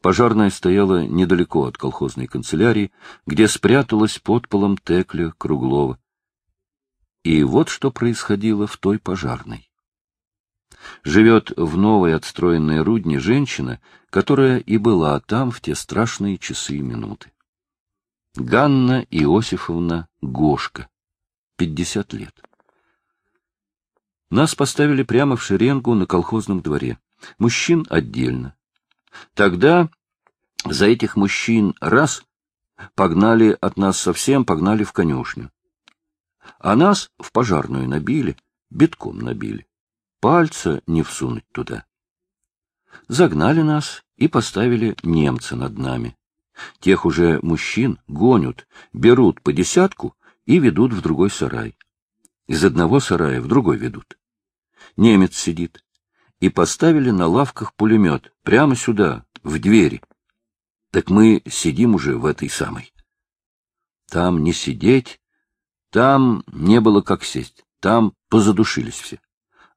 Пожарная стояла недалеко от колхозной канцелярии, где спряталась под полом Текля Круглова. И вот что происходило в той пожарной. Живет в новой отстроенной рудне женщина, которая и была там в те страшные часы и минуты. Ганна Иосифовна Гошка, 50 лет. Нас поставили прямо в шеренгу на колхозном дворе. Мужчин отдельно. Тогда за этих мужчин раз погнали от нас совсем, погнали в конюшню. А нас в пожарную набили, битком набили. Пальца не всунуть туда. Загнали нас и поставили немца над нами. Тех уже мужчин гонят, берут по десятку и ведут в другой сарай. Из одного сарая в другой ведут. Немец сидит. И поставили на лавках пулемет прямо сюда, в двери. Так мы сидим уже в этой самой. Там не сидеть, там не было как сесть, там позадушились все.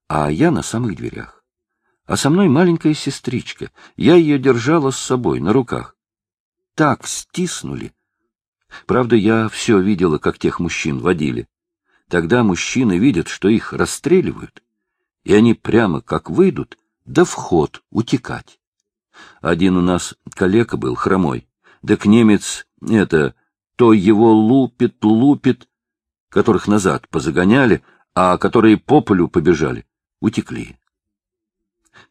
А я на самых дверях. А со мной маленькая сестричка. Я ее держала с собой, на руках. Так стиснули. Правда, я все видела, как тех мужчин водили. Тогда мужчины видят, что их расстреливают, и они прямо как выйдут, да вход утекать. Один у нас калека был, хромой, да к немец это, то его лупит, лупит, которых назад позагоняли, а которые по полю побежали, утекли.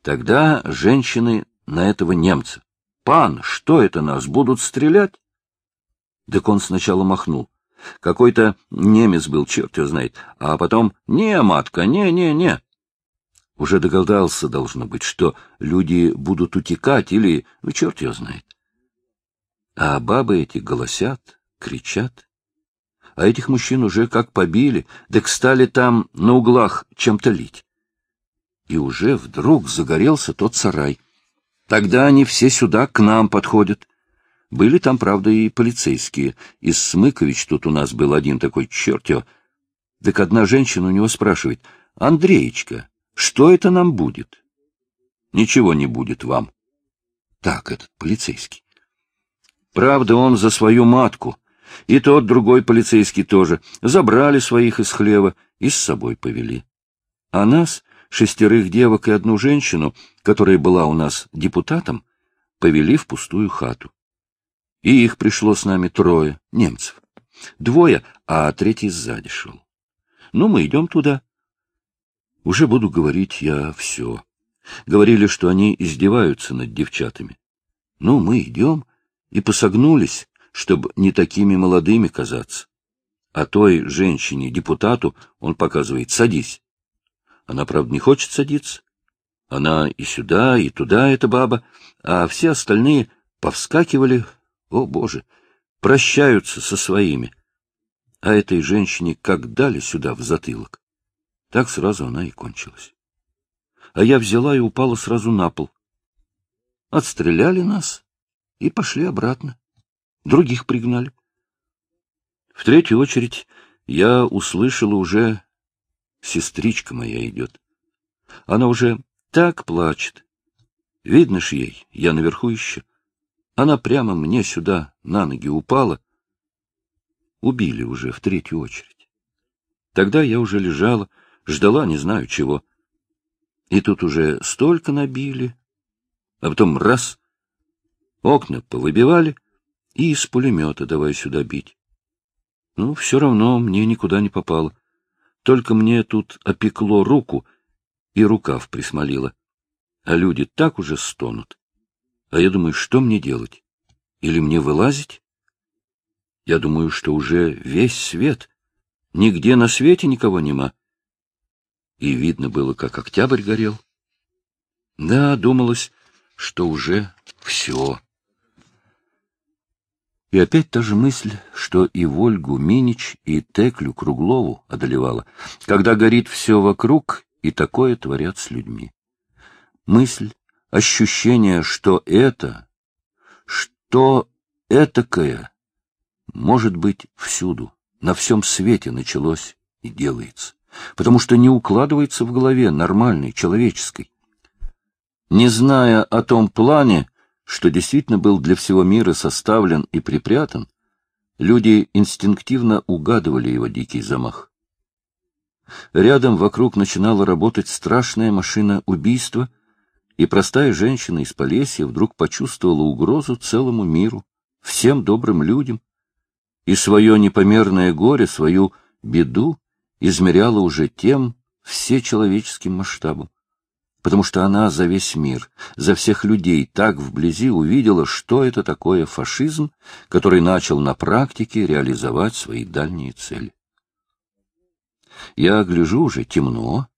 Тогда женщины на этого немца. «Пан, что это нас, будут стрелять?» Так он сначала махнул. Какой-то немец был, черт его знает, а потом «Не, матка, не-не-не». Уже догадался, должно быть, что люди будут утекать или, ну, черт ее знает. А бабы эти голосят, кричат. А этих мужчин уже как побили, так стали там на углах чем-то лить. И уже вдруг загорелся тот сарай. Тогда они все сюда к нам подходят. Были там, правда, и полицейские. Из Смыкович тут у нас был один такой черт его. Так одна женщина у него спрашивает, «Андреечка, что это нам будет? Ничего не будет вам. Так, этот полицейский. Правда, он за свою матку. И тот другой полицейский тоже. Забрали своих из хлева и с собой повели. А нас, шестерых девок и одну женщину, которая была у нас депутатом, повели в пустую хату. И их пришло с нами трое, немцев. Двое, а третий сзади шел. Ну, мы идем туда. Уже буду говорить я все. Говорили, что они издеваются над девчатами. Ну, мы идем и посогнулись, чтобы не такими молодыми казаться. А той женщине, депутату, он показывает «садись». Она, правда, не хочет садиться. Она и сюда, и туда, эта баба, а все остальные повскакивали, о, Боже, прощаются со своими. А этой женщине как дали сюда в затылок. Так сразу она и кончилась. А я взяла и упала сразу на пол. Отстреляли нас и пошли обратно. Других пригнали. В третью очередь я услышала уже, сестричка моя идет. Она уже так плачет. Видно ж ей, я наверху еще. Она прямо мне сюда на ноги упала. Убили уже в третью очередь. Тогда я уже лежала, ждала не знаю чего. И тут уже столько набили, а потом раз — окна повыбивали и из пулемета давай сюда бить. Ну, все равно мне никуда не попало. Только мне тут опекло руку и рукав присмолило. А люди так уже стонут. А я думаю, что мне делать? Или мне вылазить? Я думаю, что уже весь свет. Нигде на свете никого нема и видно было, как октябрь горел. Да, думалось, что уже все. И опять та же мысль, что и Вольгу Минич, и Теклю Круглову одолевала, когда горит все вокруг, и такое творят с людьми. Мысль, ощущение, что это, что этакое, может быть, всюду, на всем свете началось и делается потому что не укладывается в голове нормальной, человеческой. Не зная о том плане, что действительно был для всего мира составлен и припрятан, люди инстинктивно угадывали его дикий замах. Рядом вокруг начинала работать страшная машина убийства, и простая женщина из Полесья вдруг почувствовала угрозу целому миру, всем добрым людям, и свое непомерное горе, свою беду измеряла уже тем всечеловеческим масштабом, потому что она за весь мир, за всех людей так вблизи увидела, что это такое фашизм, который начал на практике реализовать свои дальние цели. Я гляжу уже темно.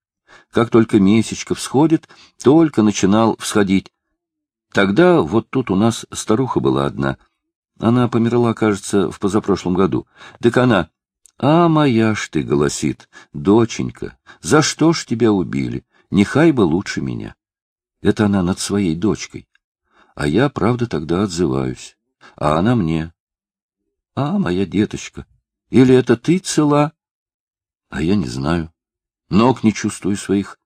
Как только месячка всходит, только начинал всходить. Тогда вот тут у нас старуха была одна. Она померла, кажется, в позапрошлом году. Так она... «А моя ж ты, — голосит, — доченька, за что ж тебя убили? Нехай бы лучше меня». Это она над своей дочкой. А я, правда, тогда отзываюсь. А она мне. «А, моя деточка, или это ты цела?» А я не знаю. Ног не чувствую своих.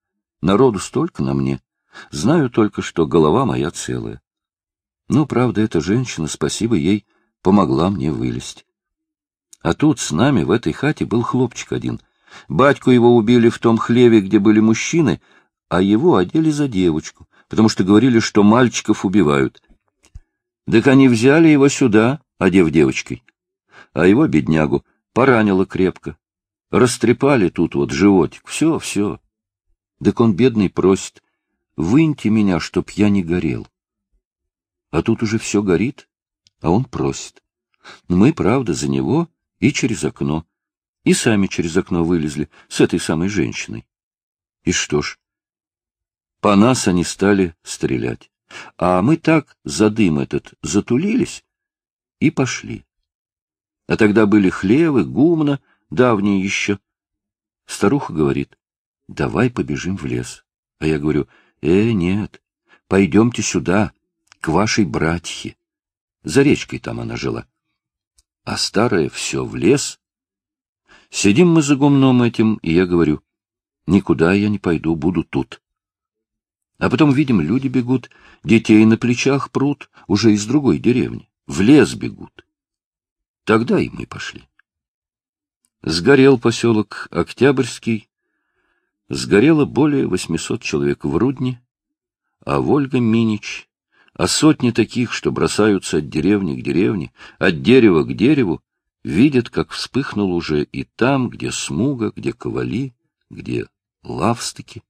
Народу столько на мне. Знаю только, что голова моя целая. Ну, правда, эта женщина, спасибо ей, помогла мне вылезть. А тут с нами в этой хате был хлопчик один. Батьку его убили в том хлеве, где были мужчины, а его одели за девочку, потому что говорили, что мальчиков убивают. Так они взяли его сюда, одев девочкой. А его, беднягу, поранило крепко. Растрепали тут вот животик. Все, все. Так он, бедный, просит, выньте меня, чтоб я не горел. А тут уже все горит, а он просит. Мы, правда, за него и через окно. И сами через окно вылезли с этой самой женщиной. И что ж, по нас они стали стрелять. А мы так за дым этот затулились и пошли. А тогда были хлевы, гумна, давние еще. Старуха говорит, давай побежим в лес. А я говорю, э, нет, пойдемте сюда, к вашей братье. За речкой там она жила. А старая все в лес. Сидим мы за гумном этим, и я говорю, никуда я не пойду, буду тут. А потом видим, люди бегут, детей на плечах прут, уже из другой деревни, в лес бегут. Тогда и мы пошли. Сгорел поселок Октябрьский, сгорело более 800 человек в Рудне, а Вольга Минич, а сотни таких, что бросаются от деревни к деревне, от дерева к дереву, видят, как вспыхнул уже и там, где Смуга, где Ковали, где Лавстыки.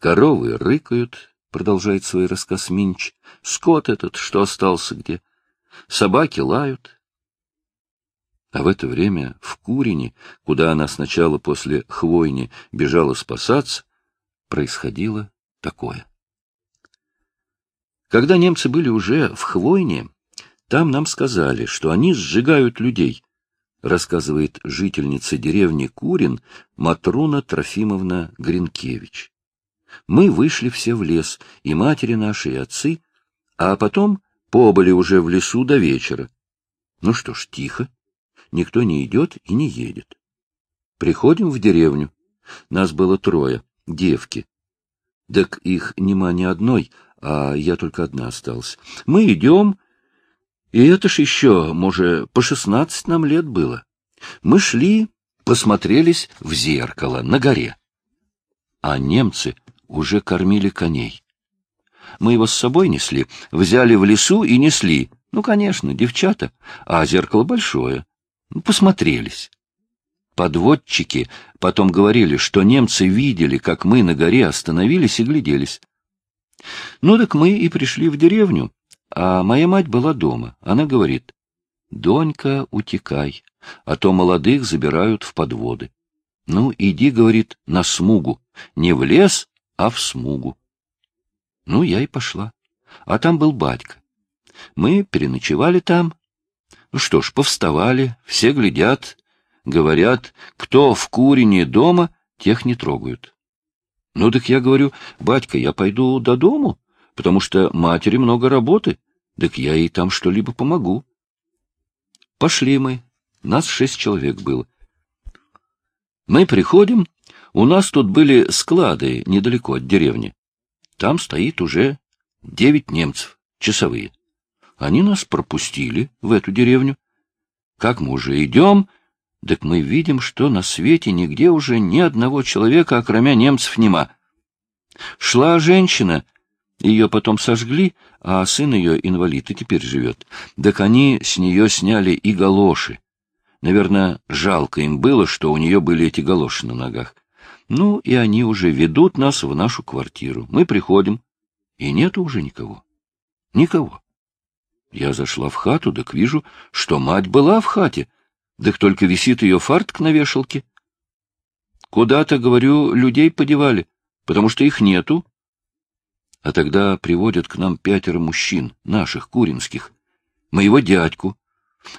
Коровы рыкают, продолжает свой рассказ Минч, скот этот, что остался где, собаки лают, а в это время в Курине, куда она сначала после Хвойни бежала спасаться, происходило такое. Когда немцы были уже в Хвойне, там нам сказали, что они сжигают людей, рассказывает жительница деревни Курин Матруна Трофимовна Гринкевич. Мы вышли все в лес, и матери наши, и отцы, а потом побыли уже в лесу до вечера. Ну что ж, тихо никто не идет и не едет. Приходим в деревню. Нас было трое, девки. Так их нема ни одной, а я только одна осталась. Мы идем, и это ж еще, может, по шестнадцать нам лет было. Мы шли, посмотрелись в зеркало на горе. А немцы уже кормили коней. Мы его с собой несли, взяли в лесу и несли. Ну, конечно, девчата, а зеркало большое. Ну, посмотрелись. Подводчики потом говорили, что немцы видели, как мы на горе остановились и гляделись. Ну так мы и пришли в деревню, а моя мать была дома. Она говорит, «Донька, утекай, а то молодых забирают в подводы». Ну, иди, говорит, на смугу, не в лес, а в смугу. Ну, я и пошла. А там был батька. Мы переночевали там, ну что ж, повставали, все глядят, говорят, кто в курине дома, тех не трогают. Ну так я говорю, батька, я пойду до дому, потому что матери много работы, так я ей там что-либо помогу. Пошли мы, нас шесть человек было. Мы приходим, у нас тут были склады недалеко от деревни. Там стоит уже девять немцев, часовые. Они нас пропустили в эту деревню. Как мы уже идем, так мы видим, что на свете нигде уже ни одного человека, окромя немцев, нема. Шла женщина, ее потом сожгли, а сын ее инвалид и теперь живет. Так они с нее сняли и галоши. Наверное, жалко им было, что у нее были эти галоши на ногах. Ну, и они уже ведут нас в нашу квартиру. Мы приходим, и нету уже никого. Никого. Я зашла в хату, так вижу, что мать была в хате, так только висит ее фартк на вешалке. Куда-то, говорю, людей подевали, потому что их нету. А тогда приводят к нам пятеро мужчин, наших, куринских, моего дядьку.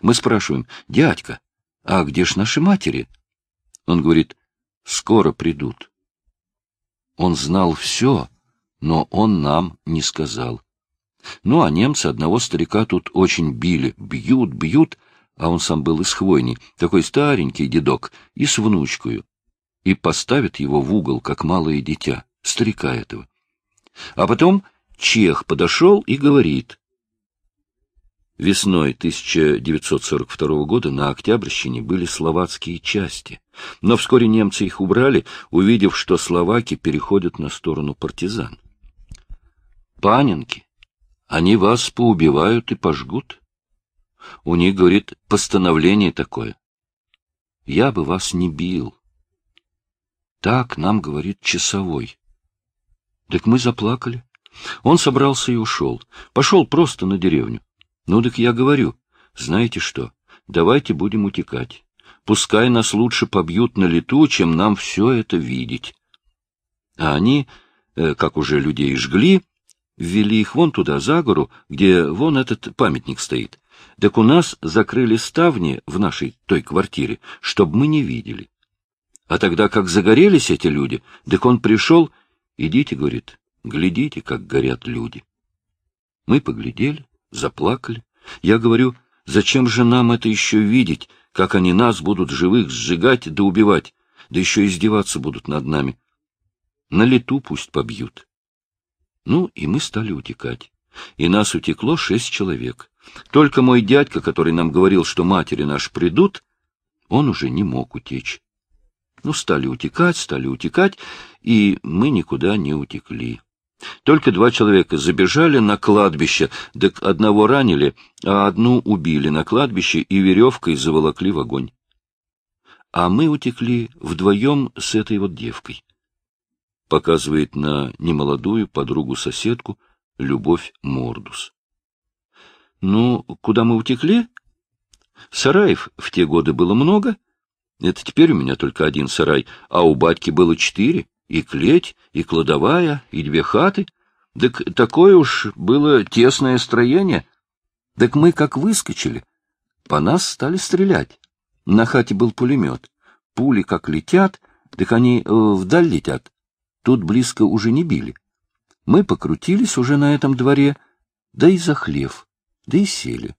Мы спрашиваем, дядька, а где ж наши матери? Он говорит, скоро придут. Он знал все, но он нам не сказал. Ну, а немцы одного старика тут очень били, бьют, бьют, а он сам был из хвойни, такой старенький дедок, и с внучкою, и поставит его в угол, как малое дитя, старика этого. А потом чех подошел и говорит. Весной 1942 года на Октябрьщине были словацкие части, но вскоре немцы их убрали, увидев, что словаки переходят на сторону партизан. Панинки, они вас поубивают и пожгут. У них, говорит, постановление такое. Я бы вас не бил. Так нам говорит часовой. Так мы заплакали. Он собрался и ушел. Пошел просто на деревню. Ну так я говорю, знаете что, давайте будем утекать. Пускай нас лучше побьют на лету, чем нам все это видеть. А они, э, как уже людей жгли, ввели их вон туда, за гору, где вон этот памятник стоит. Так у нас закрыли ставни в нашей той квартире, чтобы мы не видели. А тогда, как загорелись эти люди, так он пришел, идите, говорит, глядите, как горят люди. Мы поглядели, заплакали. Я говорю, зачем же нам это еще видеть, как они нас будут живых сжигать да убивать, да еще издеваться будут над нами. На лету пусть побьют. Ну, и мы стали утекать. И нас утекло шесть человек. Только мой дядька, который нам говорил, что матери наши придут, он уже не мог утечь. Ну, стали утекать, стали утекать, и мы никуда не утекли. Только два человека забежали на кладбище, да одного ранили, а одну убили на кладбище и веревкой заволокли в огонь. А мы утекли вдвоем с этой вот девкой. Показывает на немолодую подругу-соседку Любовь Мордус. Ну, куда мы утекли? Сараев в те годы было много. Это теперь у меня только один сарай, а у батьки было четыре. И клеть, и кладовая, и две хаты. Так такое уж было тесное строение. Так мы как выскочили. По нас стали стрелять. На хате был пулемет. Пули как летят, так они э, вдаль летят. Тут близко уже не били. Мы покрутились уже на этом дворе, да и за хлев, да и сели.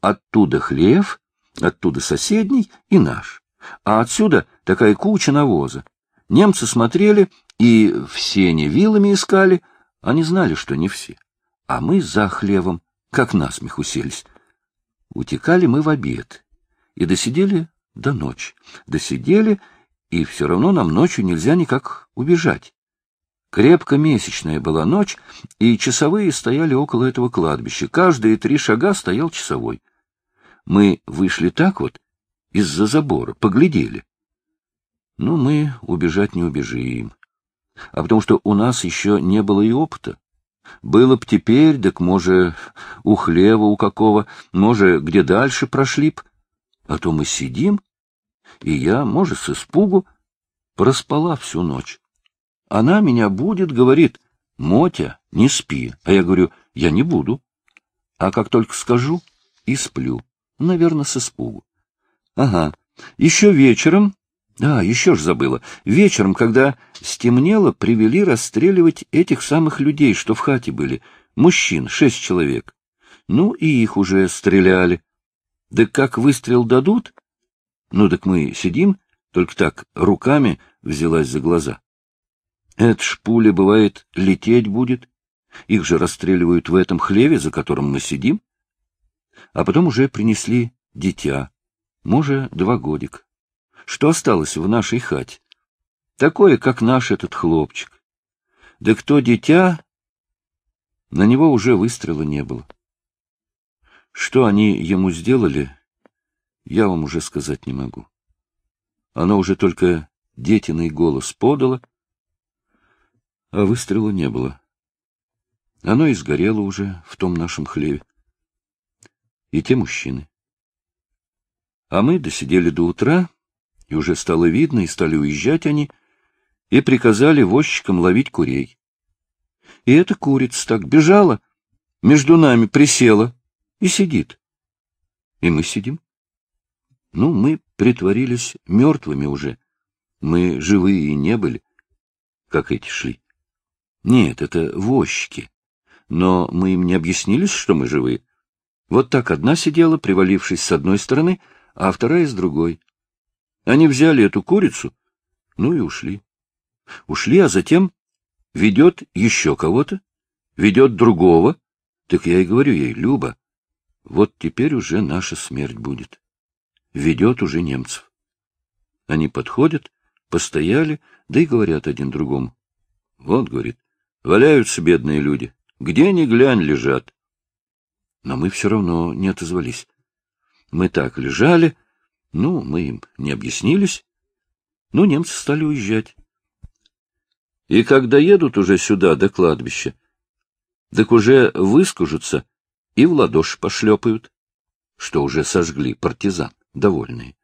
Оттуда хлев, оттуда соседний и наш. А отсюда такая куча навоза. Немцы смотрели и все не вилами искали, они знали, что не все. А мы за хлевом, как насмех уселись. Утекали мы в обед и досидели до ночи. Досидели, и все равно нам ночью нельзя никак убежать. Крепко месячная была ночь, и часовые стояли около этого кладбища. Каждые три шага стоял часовой. Мы вышли так вот, из-за забора, поглядели. Ну, мы убежать не убежим. А потому что у нас еще не было и опыта. Было б теперь, так, може, у хлева у какого, може, где дальше прошли б. А то мы сидим, и я, может, с испугу, проспала всю ночь. Она меня будет, говорит, Мотя, не спи. А я говорю, я не буду. А как только скажу, и сплю. Наверное, с испугу. Ага. Еще вечером а, еще ж забыла. Вечером, когда стемнело, привели расстреливать этих самых людей, что в хате были. Мужчин, шесть человек. Ну, и их уже стреляли. Да как выстрел дадут? Ну, так мы сидим, только так, руками взялась за глаза. Это ж бывает, лететь будет. Их же расстреливают в этом хлеве, за которым мы сидим. А потом уже принесли дитя, мужа два годик. Что осталось в нашей хате? Такое, как наш этот хлопчик. Да кто дитя, на него уже выстрела не было. Что они ему сделали, я вам уже сказать не могу. Оно уже только детиный голос подало, а выстрела не было. Оно и сгорело уже в том нашем хлеве. И те мужчины. А мы досидели до утра, и уже стало видно, и стали уезжать они, и приказали возчикам ловить курей. И эта курица так бежала, между нами присела и сидит. И мы сидим. Ну, мы притворились мертвыми уже. Мы живые и не были, как эти шли. Нет, это возчики. Но мы им не объяснились, что мы живые. Вот так одна сидела, привалившись с одной стороны, а вторая с другой. Они взяли эту курицу, ну и ушли. Ушли, а затем ведет еще кого-то, ведет другого. Так я и говорю ей, Люба, вот теперь уже наша смерть будет. Ведет уже немцев. Они подходят, постояли, да и говорят один другому. Вот, говорит, валяются бедные люди, где ни глянь лежат. Но мы все равно не отозвались. Мы так лежали, ну, мы им не объяснились, но немцы стали уезжать. И когда едут уже сюда, до кладбища, так уже выскажутся и в ладоши пошлепают, что уже сожгли партизан, довольные.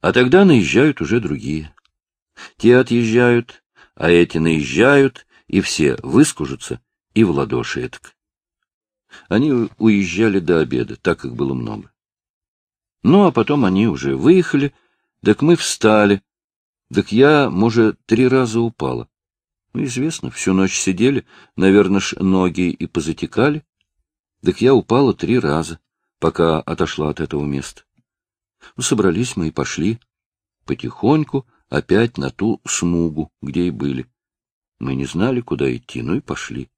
А тогда наезжают уже другие. Те отъезжают, а эти наезжают, и все выскажутся и в ладоши этак. Они уезжали до обеда, так как было много. Ну, а потом они уже выехали, так мы встали, так я, может, три раза упала. Ну, известно, всю ночь сидели, наверное, ж ноги и позатекали. Так я упала три раза, пока отошла от этого места. Ну, собрались мы и пошли. Потихоньку опять на ту смугу, где и были. Мы не знали, куда идти, ну и пошли.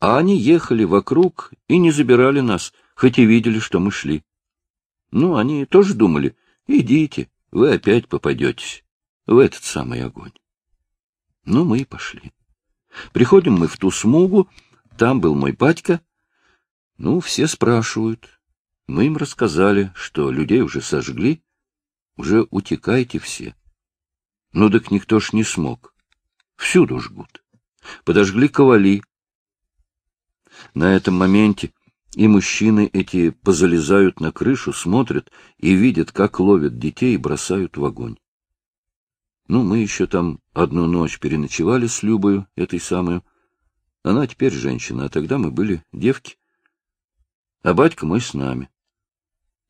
А они ехали вокруг и не забирали нас, хоть и видели, что мы шли. Ну, они тоже думали, идите, вы опять попадетесь в этот самый огонь. Ну, мы и пошли. Приходим мы в ту смугу, там был мой батька. Ну, все спрашивают. Мы им рассказали, что людей уже сожгли, уже утекайте все. Ну, так никто ж не смог. Всюду жгут. Подожгли ковали. На этом моменте и мужчины эти позалезают на крышу, смотрят и видят, как ловят детей и бросают в огонь. Ну, мы еще там одну ночь переночевали с Любою, этой самой. Она теперь женщина, а тогда мы были девки. А батька мой с нами.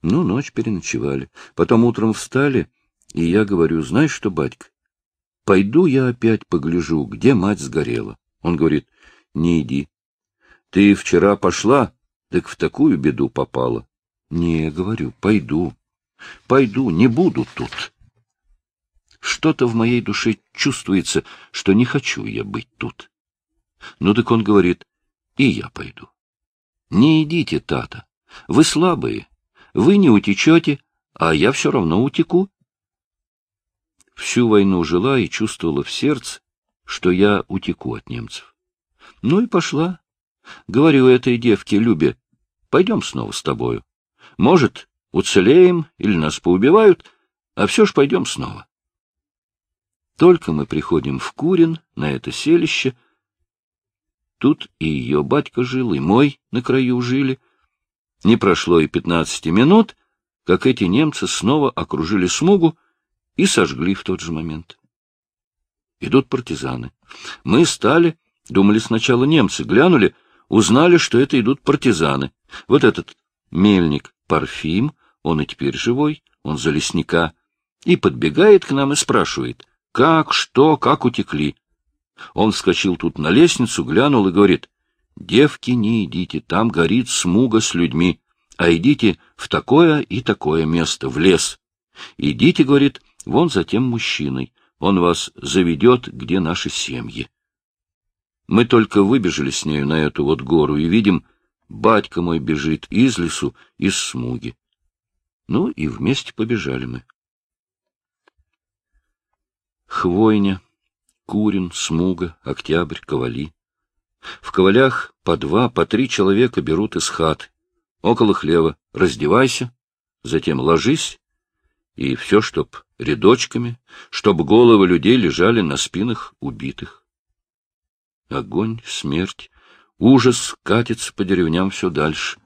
Ну, ночь переночевали. Потом утром встали, и я говорю, знаешь что, батька, пойду я опять погляжу, где мать сгорела. Он говорит, не иди. Ты вчера пошла, так в такую беду попала. Не, говорю, пойду. Пойду, не буду тут. Что-то в моей душе чувствуется, что не хочу я быть тут. Ну так он говорит, и я пойду. Не идите, Тата, вы слабые, вы не утечете, а я все равно утеку. Всю войну жила и чувствовала в сердце, что я утеку от немцев. Ну и пошла. Говорю этой девке Любе, пойдем снова с тобою. Может, уцелеем или нас поубивают, а все ж пойдем снова. Только мы приходим в Курин, на это селище. Тут и ее батька жил, и мой на краю жили. Не прошло и пятнадцати минут, как эти немцы снова окружили смугу и сожгли в тот же момент. Идут партизаны. Мы стали, думали сначала немцы, глянули, узнали, что это идут партизаны. Вот этот мельник Парфим, он и теперь живой, он за лесника, и подбегает к нам и спрашивает, как, что, как утекли. Он вскочил тут на лестницу, глянул и говорит, «Девки, не идите, там горит смуга с людьми, а идите в такое и такое место, в лес. Идите, — говорит, — вон за тем мужчиной, он вас заведет, где наши семьи». Мы только выбежали с нею на эту вот гору и видим, батька мой бежит из лесу, из смуги. Ну и вместе побежали мы. Хвойня, Курин, Смуга, Октябрь, Ковали. В ковалях по два, по три человека берут из хат. Около хлева раздевайся, затем ложись, и все, чтоб рядочками, чтоб головы людей лежали на спинах убитых. Огонь, смерть, ужас катится по деревням все дальше.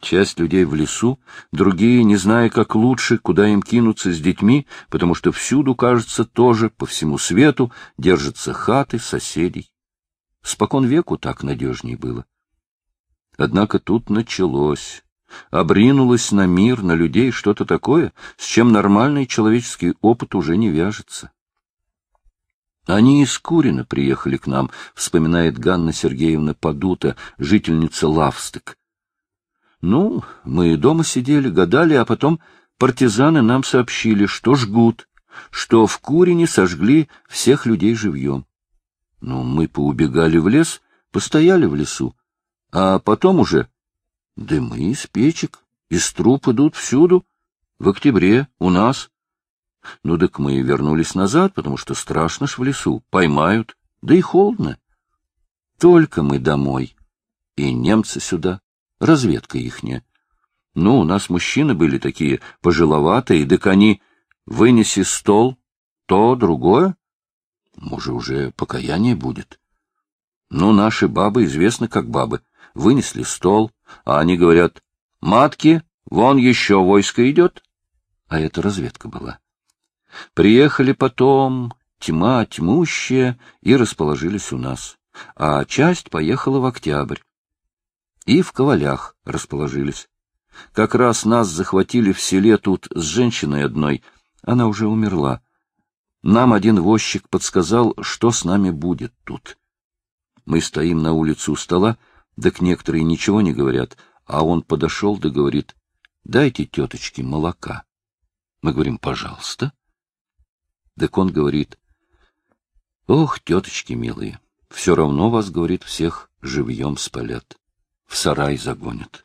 Часть людей в лесу, другие, не зная, как лучше, куда им кинуться с детьми, потому что всюду, кажется, тоже, по всему свету, держатся хаты соседей. Спокон веку так надежней было. Однако тут началось. Обринулось на мир, на людей что-то такое, с чем нормальный человеческий опыт уже не вяжется. Они из Курина приехали к нам, вспоминает Ганна Сергеевна Падута, жительница Лавстык. Ну, мы дома сидели, гадали, а потом партизаны нам сообщили, что жгут, что в Курине сожгли всех людей живьем. Ну, мы поубегали в лес, постояли в лесу, а потом уже дымы из печек, из труб идут всюду, в октябре, у нас. Ну, так мы вернулись назад, потому что страшно ж в лесу, поймают, да и холодно. Только мы домой, и немцы сюда разведка ихняя. Ну, у нас мужчины были такие пожиловатые, так они вынеси стол, то, другое. Может, уже покаяние будет. Ну, наши бабы известны как бабы. Вынесли стол, а они говорят, матки, вон еще войско идет. А это разведка была. Приехали потом, тьма тьмущая, и расположились у нас. А часть поехала в октябрь и в ковалях расположились. Как раз нас захватили в селе тут с женщиной одной, она уже умерла. Нам один возчик подсказал, что с нами будет тут. Мы стоим на улице у стола, так некоторые ничего не говорят, а он подошел да говорит, дайте теточке молока. Мы говорим, пожалуйста. Так он говорит, ох, теточки милые, все равно вас, говорит, всех живьем спалят в сарай загонят.